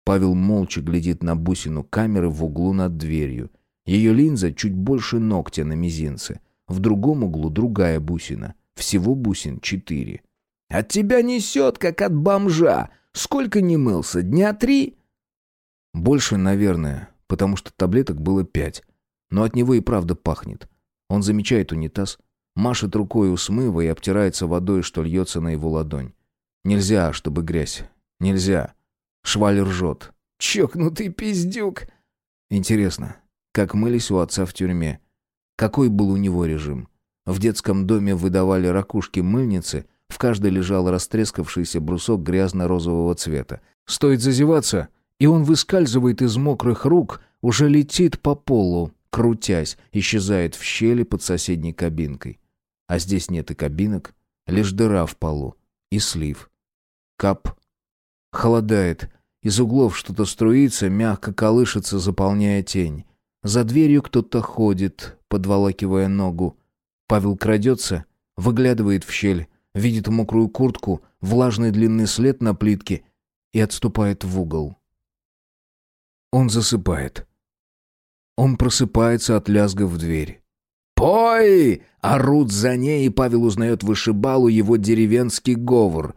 Павел молча глядит на бусину камеры в углу над дверью. Ее линза чуть больше ногтя на мизинце. В другом углу другая бусина. Всего бусин четыре. «От тебя несет, как от бомжа. Сколько не мылся? Дня три?» «Больше, наверное, потому что таблеток было пять. Но от него и правда пахнет. Он замечает унитаз, машет рукой у смыва и обтирается водой, что льется на его ладонь. Нельзя, чтобы грязь. Нельзя. Шваль ржет. «Чокнутый пиздюк!» Интересно, как мылись у отца в тюрьме? Какой был у него режим? В детском доме выдавали ракушки-мыльницы, в каждой лежал растрескавшийся брусок грязно-розового цвета. Стоит зазеваться, и он выскальзывает из мокрых рук, уже летит по полу, крутясь, исчезает в щели под соседней кабинкой. А здесь нет и кабинок, лишь дыра в полу и слив. Кап. Холодает, из углов что-то струится, мягко колышется, заполняя тень. За дверью кто-то ходит, подволакивая ногу. Павел крадется, выглядывает в щель, видит мокрую куртку, влажный длинный след на плитке и отступает в угол. Он засыпает. Он просыпается от лязга в дверь. «Пой!» — орут за ней, и Павел узнает вышибалу его деревенский говор.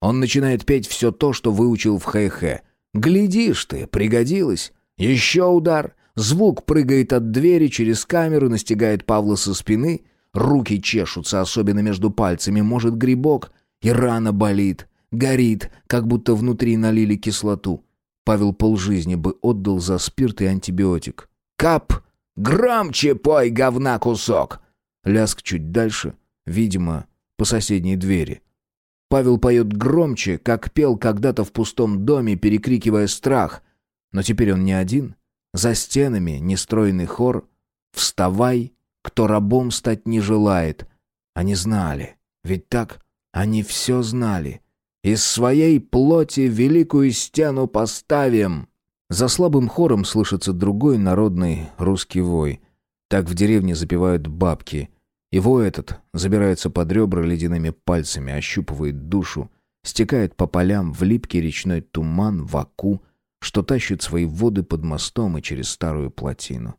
Он начинает петь все то, что выучил в хэ-хэ. Глядишь ты, пригодилось. Еще удар. Звук прыгает от двери через камеру, настигает Павла со спины. Руки чешутся, особенно между пальцами. Может, грибок. И рана болит. Горит, как будто внутри налили кислоту. Павел полжизни бы отдал за спирт и антибиотик. «Кап! Громче пой, говна кусок!» Ляск чуть дальше, видимо, по соседней двери. Павел поет громче, как пел когда-то в пустом доме, перекрикивая страх. Но теперь он не один. За стенами нестройный хор «Вставай, кто рабом стать не желает». Они знали. Ведь так? Они все знали. Из своей плоти великую стену поставим. За слабым хором слышится другой народный русский вой. Так в деревне запевают бабки — его этот забирается под ребра ледяными пальцами, ощупывает душу, стекает по полям в липкий речной туман, в аку, что тащит свои воды под мостом и через старую плотину.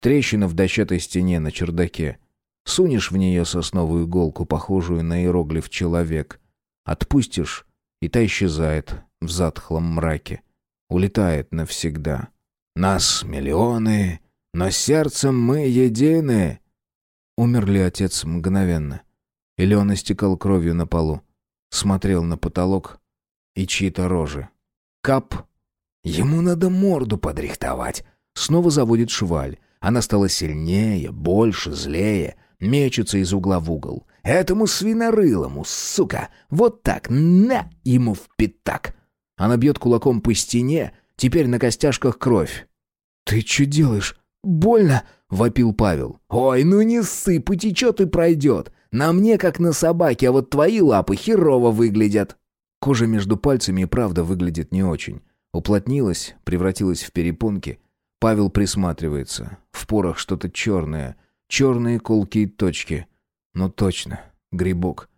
Трещина в дощатой стене на чердаке. Сунешь в нее сосновую иголку, похожую на иероглиф «человек». Отпустишь, и та исчезает в затхлом мраке. Улетает навсегда. Нас миллионы, но сердцем мы едины. Умер ли отец мгновенно? Или он истекал кровью на полу? Смотрел на потолок и чьи-то рожи. Кап. Ему надо морду подрихтовать. Снова заводит шваль. Она стала сильнее, больше, злее. Мечется из угла в угол. Этому свинорылому, сука, вот так, на, ему в пятак. Она бьет кулаком по стене, теперь на костяшках кровь. «Ты что делаешь? Больно!» — вопил Павел. «Ой, ну не ссы, потечет и пройдет. На мне, как на собаке, а вот твои лапы херово выглядят». Кожа между пальцами и правда выглядит не очень. Уплотнилась, превратилась в перепонки. Павел присматривается. В порах что-то черное. Черные колкие точки. Ну точно, грибок.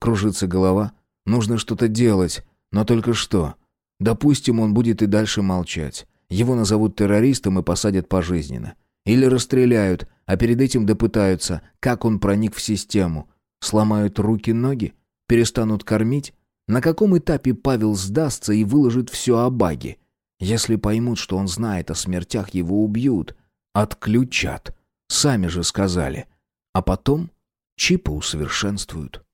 Кружится голова. Нужно что-то делать. Но только что. Допустим, он будет и дальше молчать. Его назовут террористом и посадят пожизненно. Или расстреляют, а перед этим допытаются, как он проник в систему. Сломают руки-ноги? Перестанут кормить? На каком этапе Павел сдастся и выложит все о баге? Если поймут, что он знает о смертях, его убьют. Отключат. Сами же сказали. А потом чипы усовершенствуют.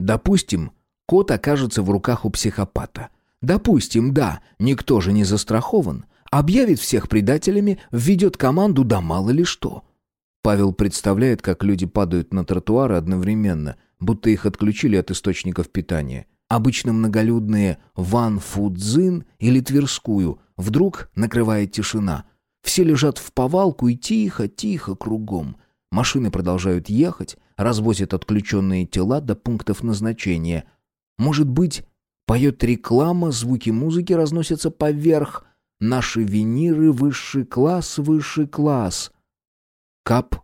Допустим, кот окажется в руках у психопата. Допустим, да, никто же не застрахован. Объявит всех предателями, введет команду, да мало ли что. Павел представляет, как люди падают на тротуары одновременно, будто их отключили от источников питания. Обычно многолюдные Ван Фудзин или Тверскую вдруг накрывает тишина. Все лежат в повалку и тихо-тихо кругом. Машины продолжают ехать, развозят отключенные тела до пунктов назначения. Может быть, поет реклама, звуки музыки разносятся поверх. Наши виниры — высший класс, высший класс. Кап.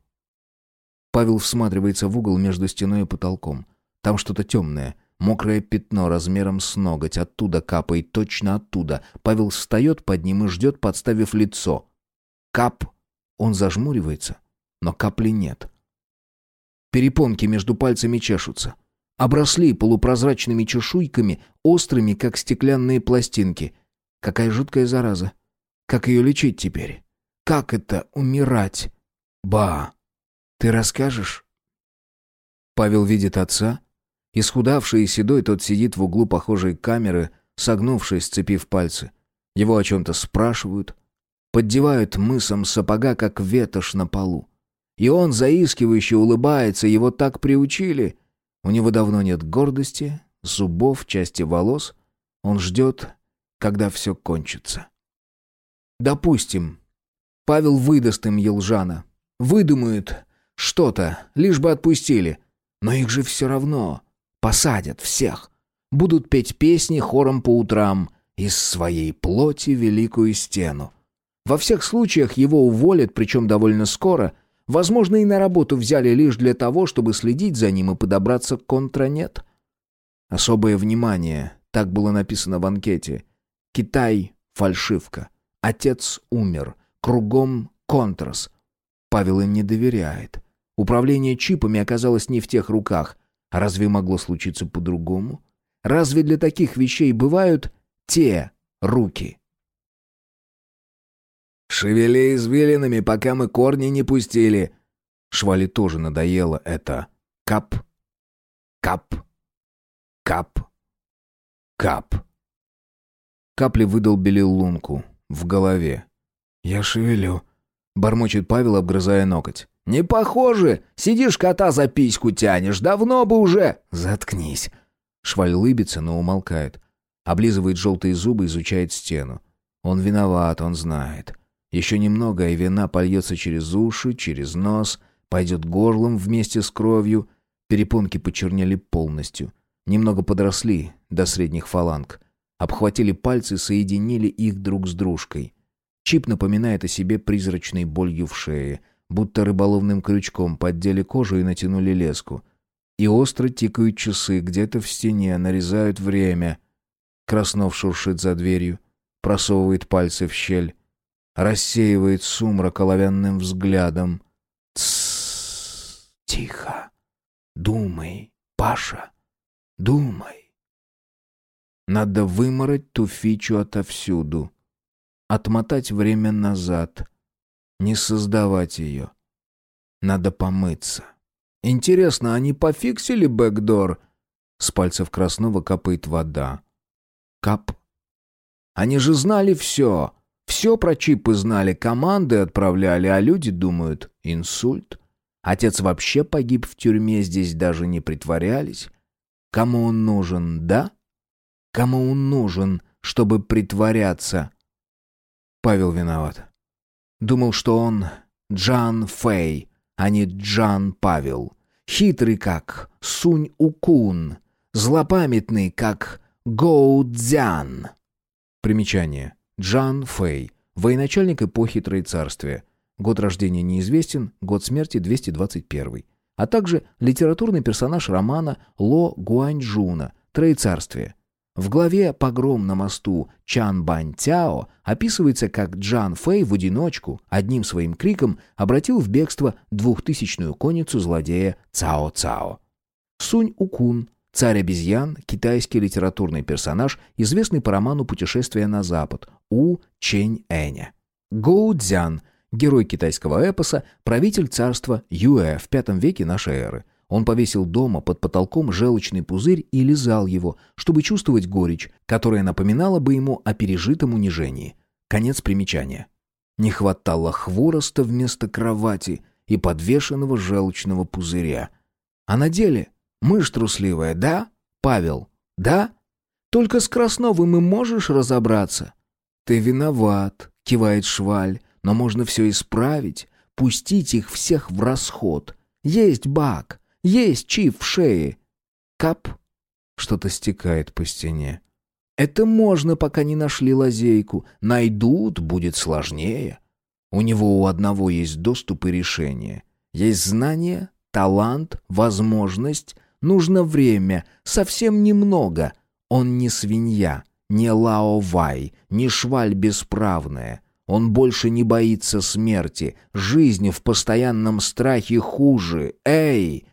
Павел всматривается в угол между стеной и потолком. Там что-то темное, мокрое пятно размером с ноготь. Оттуда капает, точно оттуда. Павел встает под ним и ждет, подставив лицо. Кап. Он зажмуривается, но капли нет. Перепонки между пальцами чешутся. Обросли полупрозрачными чешуйками, острыми, как стеклянные пластинки. Какая жуткая зараза. Как ее лечить теперь? Как это умирать? Ба, ты расскажешь? Павел видит отца. Исхудавший и седой тот сидит в углу похожей камеры, согнувшись, сцепив пальцы. Его о чем-то спрашивают. Поддевают мысом сапога, как ветошь на полу. И он заискивающе улыбается, его так приучили. У него давно нет гордости, зубов, части волос. Он ждет, когда все кончится. Допустим, Павел выдаст им Елжана. Выдумают что-то, лишь бы отпустили. Но их же все равно посадят всех. Будут петь песни хором по утрам из своей плоти великую стену. Во всех случаях его уволят, причем довольно скоро — Возможно, и на работу взяли лишь для того, чтобы следить за ним и подобраться к контранет. Особое внимание, так было написано в анкете. Китай — фальшивка. Отец умер. Кругом контрас. Павел им не доверяет. Управление чипами оказалось не в тех руках. Разве могло случиться по-другому? Разве для таких вещей бывают те руки? «Шевели извилинами, пока мы корни не пустили!» Швали тоже надоело это. Кап, кап, кап, кап. Капли выдолбили лунку в голове. «Я шевелю», — бормочет Павел, обгрызая ноготь. «Не похоже! Сидишь, кота за письку тянешь, давно бы уже!» «Заткнись!» Шваль лыбится, но умолкает. Облизывает желтые зубы, изучает стену. Он виноват, он знает. Еще немного, и вина польется через уши, через нос, пойдет горлом вместе с кровью. Перепонки почернели полностью. Немного подросли до средних фаланг. Обхватили пальцы, соединили их друг с дружкой. Чип напоминает о себе призрачной болью в шее, будто рыболовным крючком поддели кожу и натянули леску. И остро тикают часы, где-то в стене нарезают время. Краснов шуршит за дверью, просовывает пальцы в щель рассеивает сумрак оловянным взглядом. Тихо. Думай, Паша, думай. Надо вымороть ту фичу отовсюду. Отмотать время назад. Не создавать ее. Надо помыться. Интересно, они пофиксили бэкдор? С пальцев Краснова капает вода. Кап. Они же знали все. Все про чипы знали, команды отправляли, а люди думают инсульт. Отец вообще погиб в тюрьме, здесь даже не притворялись. Кому он нужен, да? Кому он нужен, чтобы притворяться? Павел виноват. Думал, что он Джан Фэй, а не Джан Павел. Хитрый как Сунь Укун, злопамятный как Гоу Цзян. Примечание. Джан Фэй, военачальник эпохи Троецарствия. Год рождения неизвестен, год смерти 221. А также литературный персонаж романа Ло Гуаньжуна «Троецарствие». В главе «Погром на мосту» Чан Бань Тяо описывается, как Джан Фэй в одиночку, одним своим криком, обратил в бегство двухтысячную конницу злодея Цао Цао. Сунь Укун, царь обезьян, китайский литературный персонаж, известный по роману «Путешествие на запад» У Чэнь Эня. Гоу Цзян, герой китайского эпоса, правитель царства Юэ в V веке нашей эры – он повесил дома под потолком желчный пузырь и лизал его, чтобы чувствовать горечь, которая напоминала бы ему о пережитом унижении. Конец примечания. Не хватало хвороста вместо кровати и подвешенного желчного пузыря. А на деле мышь трусливая, да, Павел? Да? Только с Красновым и можешь разобраться. Ты виноват, кивает Шваль, но можно все исправить, пустить их всех в расход. Есть баг. Есть чип в шее. Кап. Что-то стекает по стене. Это можно, пока не нашли лазейку. Найдут, будет сложнее. У него у одного есть доступ и решение. Есть знание, талант, возможность. Нужно время, совсем немного. Он не свинья, не Лао Вай, не шваль бесправная. Он больше не боится смерти. Жизнь в постоянном страхе хуже. Эй!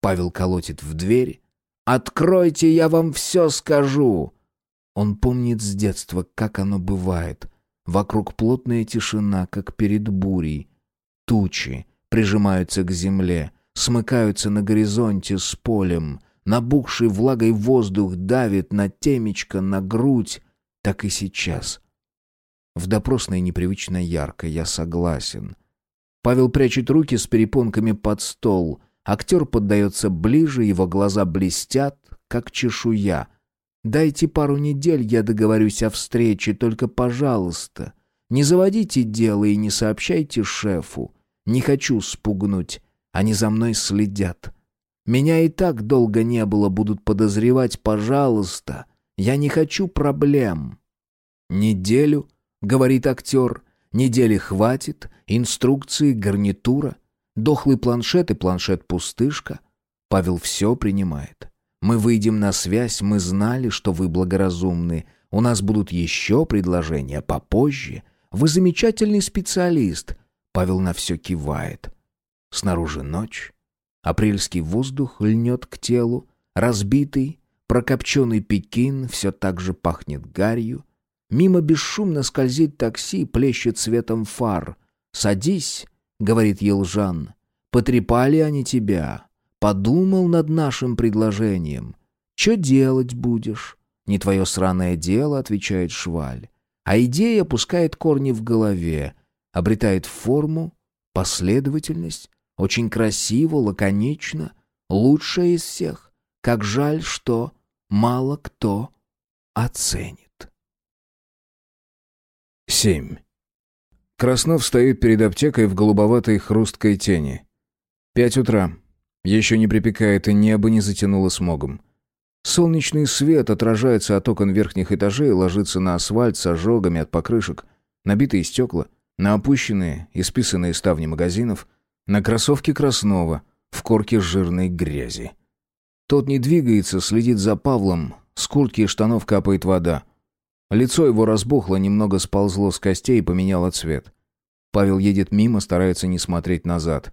Павел колотит в дверь. «Откройте, я вам все скажу!» Он помнит с детства, как оно бывает. Вокруг плотная тишина, как перед бурей. Тучи прижимаются к земле, смыкаются на горизонте с полем. Набухший влагой воздух давит на темечко, на грудь. Так и сейчас. В допросной непривычно ярко, я согласен. Павел прячет руки с перепонками под стол — Актер поддается ближе, его глаза блестят, как чешуя. «Дайте пару недель, я договорюсь о встрече, только, пожалуйста, не заводите дело и не сообщайте шефу. Не хочу спугнуть, они за мной следят. Меня и так долго не было, будут подозревать, пожалуйста. Я не хочу проблем». «Неделю?» — говорит актер. «Недели хватит, инструкции, гарнитура». Дохлый планшет и планшет-пустышка. Павел все принимает. Мы выйдем на связь, мы знали, что вы благоразумны. У нас будут еще предложения попозже. Вы замечательный специалист. Павел на все кивает. Снаружи ночь. Апрельский воздух льнет к телу. Разбитый, прокопченный Пекин все так же пахнет гарью. Мимо бесшумно скользит такси, плещет светом фар. «Садись», говорит Елжан. Потрепали они тебя. Подумал над нашим предложением. Че делать будешь? Не твое сраное дело, отвечает Шваль. А идея пускает корни в голове, обретает форму, последовательность, очень красиво, лаконично, лучшая из всех. Как жаль, что мало кто оценит. Семь. Краснов стоит перед аптекой в голубоватой хрусткой тени. Пять утра. Еще не припекает, и небо не затянуло смогом. Солнечный свет отражается от окон верхних этажей и ложится на асфальт с ожогами от покрышек, набитые стекла, на опущенные и списанные ставни магазинов, на кроссовки Краснова, в корке жирной грязи. Тот не двигается, следит за Павлом, с куртки и штанов капает вода. Лицо его разбухло, немного сползло с костей и поменяло цвет. Павел едет мимо, старается не смотреть назад.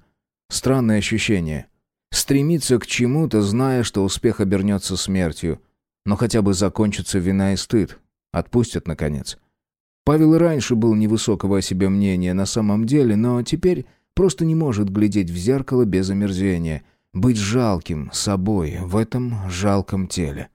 Странное ощущение. Стремиться к чему-то, зная, что успех обернется смертью. Но хотя бы закончится вина и стыд. Отпустят, наконец. Павел и раньше был невысокого о себе мнения на самом деле, но теперь просто не может глядеть в зеркало без омерзения. Быть жалким собой в этом жалком теле.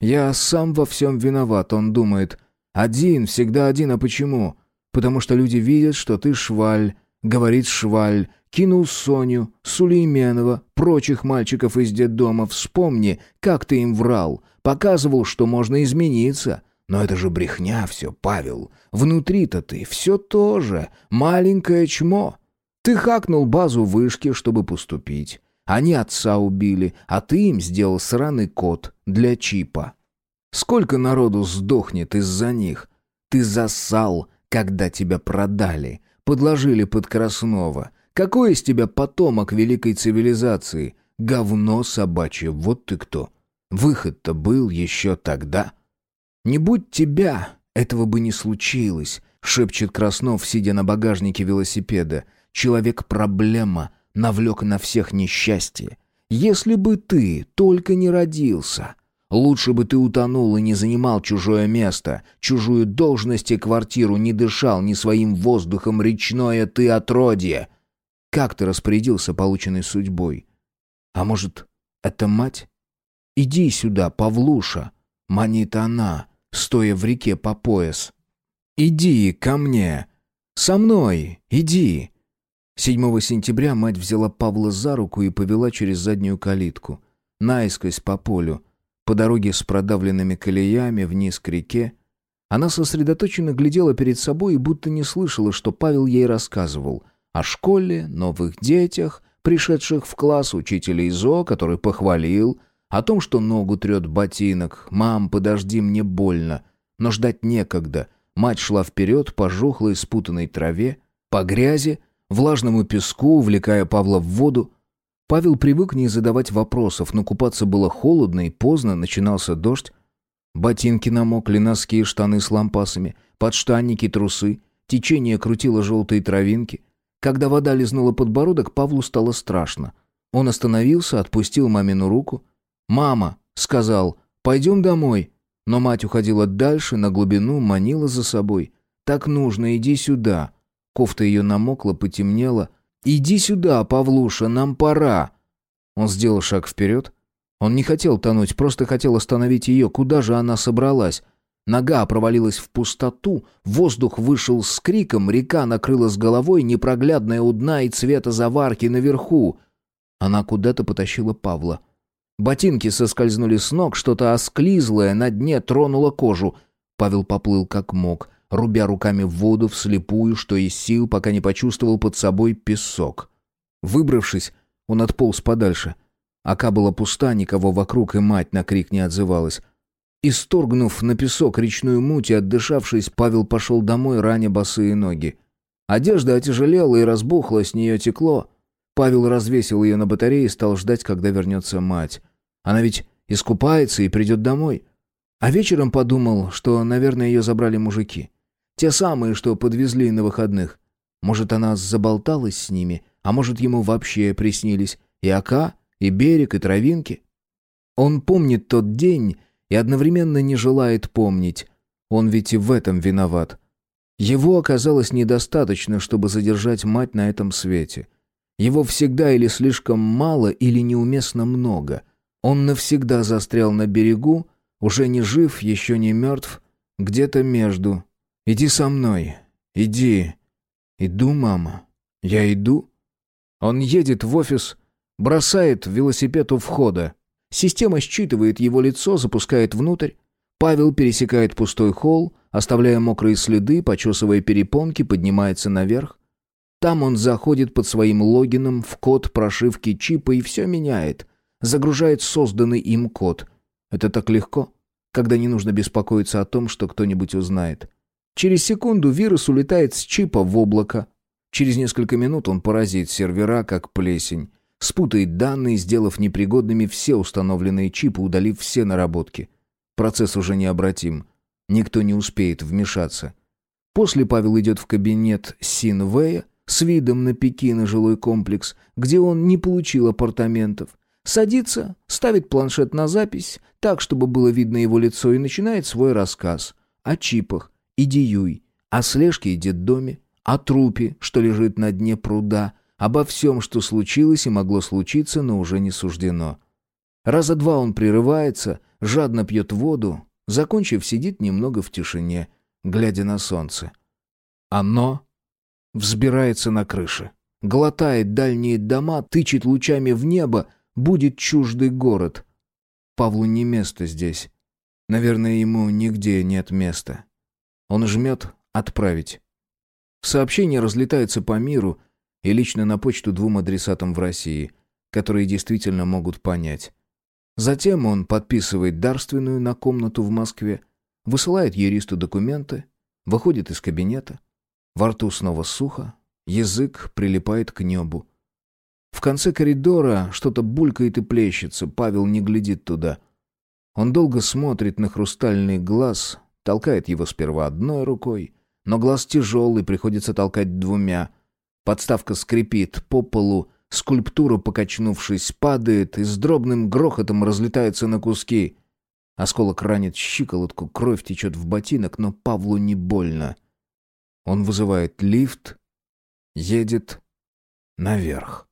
«Я сам во всем виноват», — он думает. «Один, всегда один, а почему?» «Потому что люди видят, что ты шваль», — говорит шваль, кинул Соню, Сулейменова, прочих мальчиков из детдома. Вспомни, как ты им врал, показывал, что можно измениться. Но это же брехня все, Павел. Внутри-то ты все то же, маленькое чмо. Ты хакнул базу вышки, чтобы поступить. Они отца убили, а ты им сделал сраный код для чипа. Сколько народу сдохнет из-за них? Ты засал, когда тебя продали, подложили под Краснова. Какой из тебя потомок великой цивилизации? Говно собачье, вот ты кто. Выход-то был еще тогда. Не будь тебя, этого бы не случилось, шепчет Краснов, сидя на багажнике велосипеда. Человек-проблема, навлек на всех несчастье. Если бы ты только не родился, лучше бы ты утонул и не занимал чужое место, чужую должность и квартиру, не дышал ни своим воздухом речное ты отродье. Как ты распорядился полученной судьбой? А может, это мать? Иди сюда, Павлуша, манит она, стоя в реке по пояс. Иди ко мне, со мной, иди. 7 сентября мать взяла Павла за руку и повела через заднюю калитку, наискось по полю, по дороге с продавленными колеями вниз к реке. Она сосредоточенно глядела перед собой и будто не слышала, что Павел ей рассказывал о школе, новых детях, пришедших в класс учителя ИЗО, который похвалил, о том, что ногу трет ботинок. «Мам, подожди, мне больно». Но ждать некогда. Мать шла вперед по жухлой спутанной траве, по грязи, влажному песку, увлекая Павла в воду. Павел привык не задавать вопросов, но купаться было холодно и поздно, начинался дождь. Ботинки намокли, носки, штаны с лампасами, подштанники, трусы. Течение крутило желтые травинки. Когда вода лизнула подбородок, Павлу стало страшно. Он остановился, отпустил мамину руку. «Мама», — сказал, — «пойдем домой». Но мать уходила дальше, на глубину, манила за собой. «Так нужно, иди сюда». Кофта ее намокла, потемнела. «Иди сюда, Павлуша, нам пора!» Он сделал шаг вперед. Он не хотел тонуть, просто хотел остановить ее. Куда же она собралась? Нога провалилась в пустоту, воздух вышел с криком, река накрыла с головой, непроглядная у дна и цвета заварки наверху. Она куда-то потащила Павла. Ботинки соскользнули с ног, что-то осклизлое на дне тронуло кожу. Павел поплыл как мог рубя руками в воду вслепую, что из сил, пока не почувствовал под собой песок. Выбравшись, он отполз подальше. Ока была пуста, никого вокруг, и мать на крик не отзывалась. Исторгнув на песок речную муть и отдышавшись, Павел пошел домой, раня босые ноги. Одежда отяжелела и разбухла, с нее текло. Павел развесил ее на батарее и стал ждать, когда вернется мать. Она ведь искупается и придет домой. А вечером подумал, что, наверное, ее забрали мужики. Те самые, что подвезли на выходных. Может, она заболталась с ними, а может, ему вообще приснились и ока, и берег, и травинки. Он помнит тот день и одновременно не желает помнить. Он ведь и в этом виноват. Его оказалось недостаточно, чтобы задержать мать на этом свете. Его всегда или слишком мало, или неуместно много. Он навсегда застрял на берегу, уже не жив, еще не мертв, где-то между «Иди со мной. Иди». «Иду, мама. Я иду». Он едет в офис, бросает велосипед у входа. Система считывает его лицо, запускает внутрь. Павел пересекает пустой холл, оставляя мокрые следы, почесывая перепонки, поднимается наверх. Там он заходит под своим логином в код прошивки чипа и все меняет. Загружает созданный им код. Это так легко, когда не нужно беспокоиться о том, что кто-нибудь узнает. Через секунду вирус улетает с чипа в облако. Через несколько минут он поразит сервера, как плесень. Спутает данные, сделав непригодными все установленные чипы, удалив все наработки. Процесс уже необратим. Никто не успеет вмешаться. После Павел идет в кабинет Синвея, с видом на Пекин и жилой комплекс, где он не получил апартаментов. Садится, ставит планшет на запись, так, чтобы было видно его лицо, и начинает свой рассказ. О чипах и Диюй, о слежке и детдоме, о трупе, что лежит на дне пруда, обо всем, что случилось и могло случиться, но уже не суждено. Раза два он прерывается, жадно пьет воду, закончив, сидит немного в тишине, глядя на солнце. Оно взбирается на крыше, глотает дальние дома, тычет лучами в небо, будет чуждый город. Павлу не место здесь. Наверное, ему нигде нет места. Он жмет «Отправить». Сообщение разлетается по миру и лично на почту двум адресатам в России, которые действительно могут понять. Затем он подписывает дарственную на комнату в Москве, высылает юристу документы, выходит из кабинета. Во рту снова сухо, язык прилипает к небу. В конце коридора что-то булькает и плещется, Павел не глядит туда. Он долго смотрит на хрустальный глаз, толкает его сперва одной рукой, но глаз тяжелый, приходится толкать двумя. Подставка скрипит по полу, Скульптура, покачнувшись, падает и с дробным грохотом разлетается на куски. Осколок ранит щиколотку, кровь течет в ботинок, но Павлу не больно. Он вызывает лифт, едет наверх.